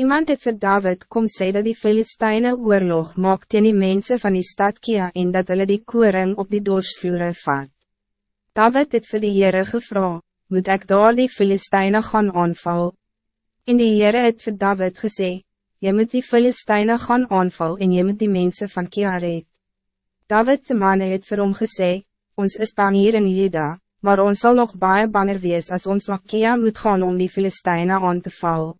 Iemand het vir David kom sê dat die Filisteine oorlog maak teen die mense van die stad Kia en dat hulle die koring op die doorsvloere vat. David het vir die Heere gevra, moet ek daar die Filisteine gaan aanval? En die Heere het vir David gesê, jy moet die Filisteine gaan aanval en jy moet die mensen van Kia red. Davidse manne het vir hom gesê, ons is bang hier in Juda, maar ons zal nog baie banger wees als ons naar Kia moet gaan om die Filisteine aan te vallen.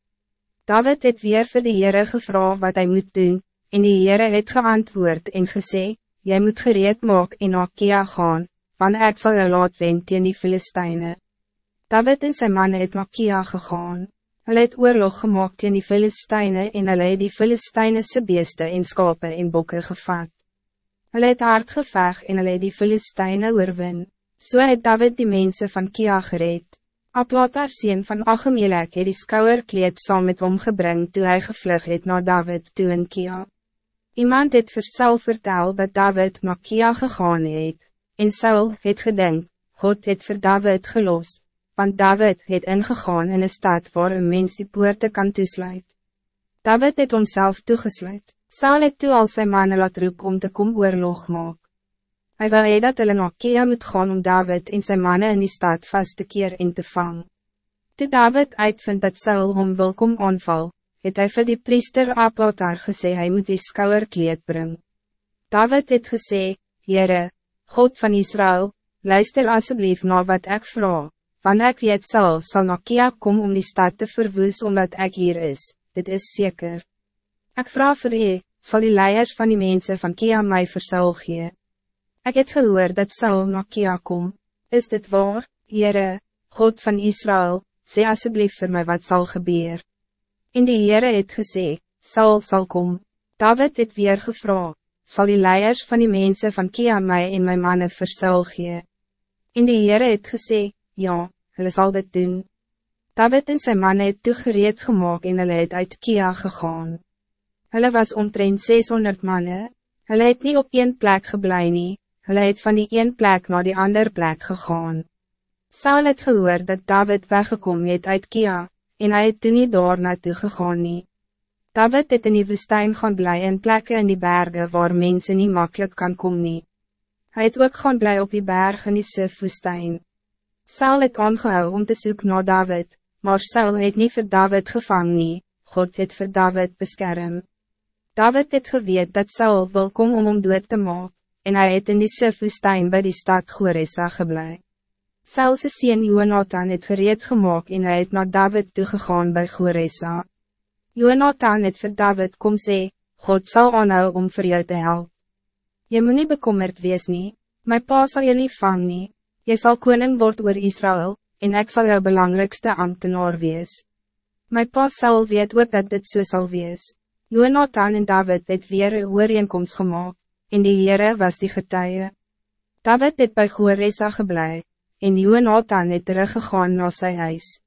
David het weer vir die Heere gevra wat hij moet doen, en die Heere het geantwoord en gesê, Jy moet gereed maak en na Kia gaan, want ek sal jou laat wen teen die Filisteine. David en zijn mannen het na Kia gegaan. Hulle het oorlog gemaakt teen die Filisteine en hulle het die Filisteinese beeste en skape en bokke gevat. Hulle het hard geveg en hulle het die Filisteine oorwin. So het David die mensen van Kia gereed. Aplatar sien van Achemelek het die skouwerkleed saam met hom gebring toe hy gevlug het na David toe in Kia. Iemand het vir Saul vertel dat David na Kia gegaan het, en Saul het gedink, God het vir David gelos, want David het ingegaan in een stad waar een mens die poorte kan toesluit. David het homself toegesluit, Saul het toe al sy manne laat roep om te kom oorlog maak. Hij wil hy dat hulle na Kea moet gaan om David en zijn mannen in die stad vast te keer in te vangen. Toe David uitvind dat Saul hom welkom aanval, het hy vir die priester Apotar gesê hy moet die skouwerkleed bring. David het gesê, Heere, God van Israël, luister alsjeblieft na wat ik vraag, van ek weet Saul sal na Kea kom om die stad te verwoes omdat ik hier is, dit is zeker. Ik vraag vir u, sal die leiers van die mensen van Kea my versul gee. Ik het gehoor dat Saul na Kia kom. Is dit waar, Heere, God van Israël, sê asseblief voor mij wat zal gebeuren. In die Heere het gesê, Saul zal kom. David het weer gevra, zal die leiers van die mensen van Kia mij en mijn mannen versul gee. In die Heere het gesê, ja, hulle zal dit doen. David en zijn mannen het toegereed gemaakt en hulle het uit Kia gegaan. Hulle was omtrent 600 mannen, hulle het niet op één plek geblei nie, hulle het van die een plek naar die ander plek gegaan. Saul het gehoor dat David weggekom het uit Kia, en hij het toen nie daar naartoe gegaan nie. David het in die woestijn gaan bly in plekken in die bergen waar mensen niet makkelijk kan komen. nie. Hy het ook gaan bly op die berg in die Sif woestijn. Saul het aangehou om te zoeken naar David, maar Saul het niet voor David gevangen nie, God het voor David bescherm. David het geweet dat Saul wil komen om hom dood te maken en hij het in die Sifwoestijn bij die stad Goresa geblei. Selse sien Jonathan het gereed gemaakt en hij het naar David toegegaan bij Goresa. Jonathan het voor David kom sê, God zal aanhou om voor jou te helpen. Je moet niet bekommerd wees nie, my pa sal jy nie vang nie, jy sal koning word oor Israël, en ik zal jou belangrijkste ambtenaar wees. My pa sal weet ook dat dit so sal wees. Jonathan en David het weer een ooreenkomst gemaakt en die Heere was die getuie. David het by Goresa geblei, en Jonathan het teruggegaan na sy huis.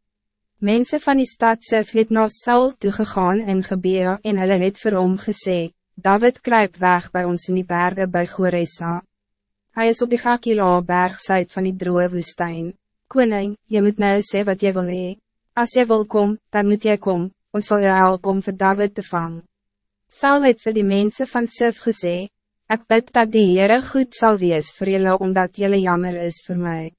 Mensen van die stad Sif het na Saul toegegaan en gebeur en hulle het vir hom gesê, David kruip weg bij ons in die bergen bij Goresa. Hij is op die Gakila berg zuid van die droge woestijn. Koning, je moet nou sê wat je wil hee. As jy wil kom, dan moet jy kom, ons sal jou help om vir David te vangen. Saul het vir die mensen van Sif gesê, Ik bid dat die Heere goed zal wees voor jullie omdat jullie jammer is voor mij.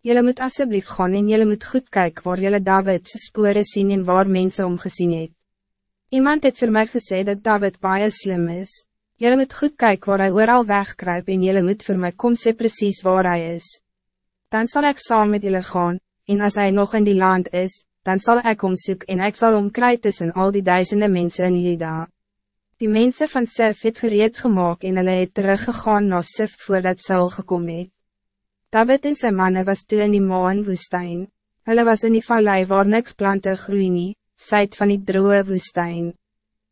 Jullie moet alsjeblieft gaan en jullie moet goed kijken waar jullie David's sporen zien en waar mensen omgezien het. Iemand het voor mij gezegd dat David baie slim is. Jullie moet goed kijken waar hij ooral wegkruip en jullie moet voor mij kom sê precies waar hij is. Dan zal ik samen met jullie gaan, en als hij nog in die land is, dan zal ik omzoek en ik zal omkrijgen tussen al die duizenden mensen in Juda. Die mensen van Sif het gereed gemaakt en hulle het teruggegaan na Sif voordat Saul gekom het. David en zijn mannen was toe in die maan woestijn. Hulle was in die vallei waar niks plante groei nie, syd van die droge woestijn.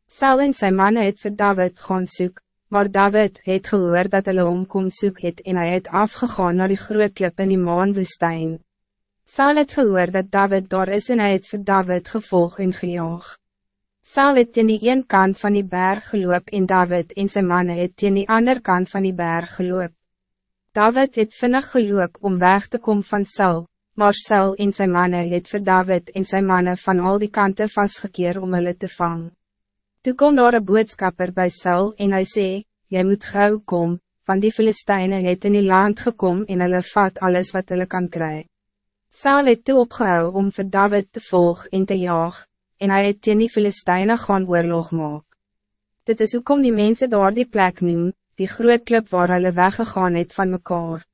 Saul en zijn mannen het vir David gaan soek, maar David het gehoor dat hulle omkom soek het en hij het afgegaan naar die groot klip in die maan woestijn. Saul het gehoor dat David daar is en hy het vir David gevolg en gejaag. Saul het in die een kant van die berg geloop en David en zijn mannen het in die ander kant van die berg geloop. David het vinnig geloop om weg te komen van Saul, Maar Saul en zijn mannen het vir David en zijn mannen van al die kanten vastgekeerd om hulle te vangen. Toe kom daar een boodskapper bij Saul en hij zei, Jij moet gauw kom, van die Filistijnen het in die land gekom en hulle vat alles wat hulle kan krijgen. Saul het toe opgehou om vir David te volg en te jaag, en hij het teen die Filistijnen gaan oorlog maak. Dit is hoe kom die mensen daar die plek noem, die groot klip waar hulle weggegaan het van mekaar.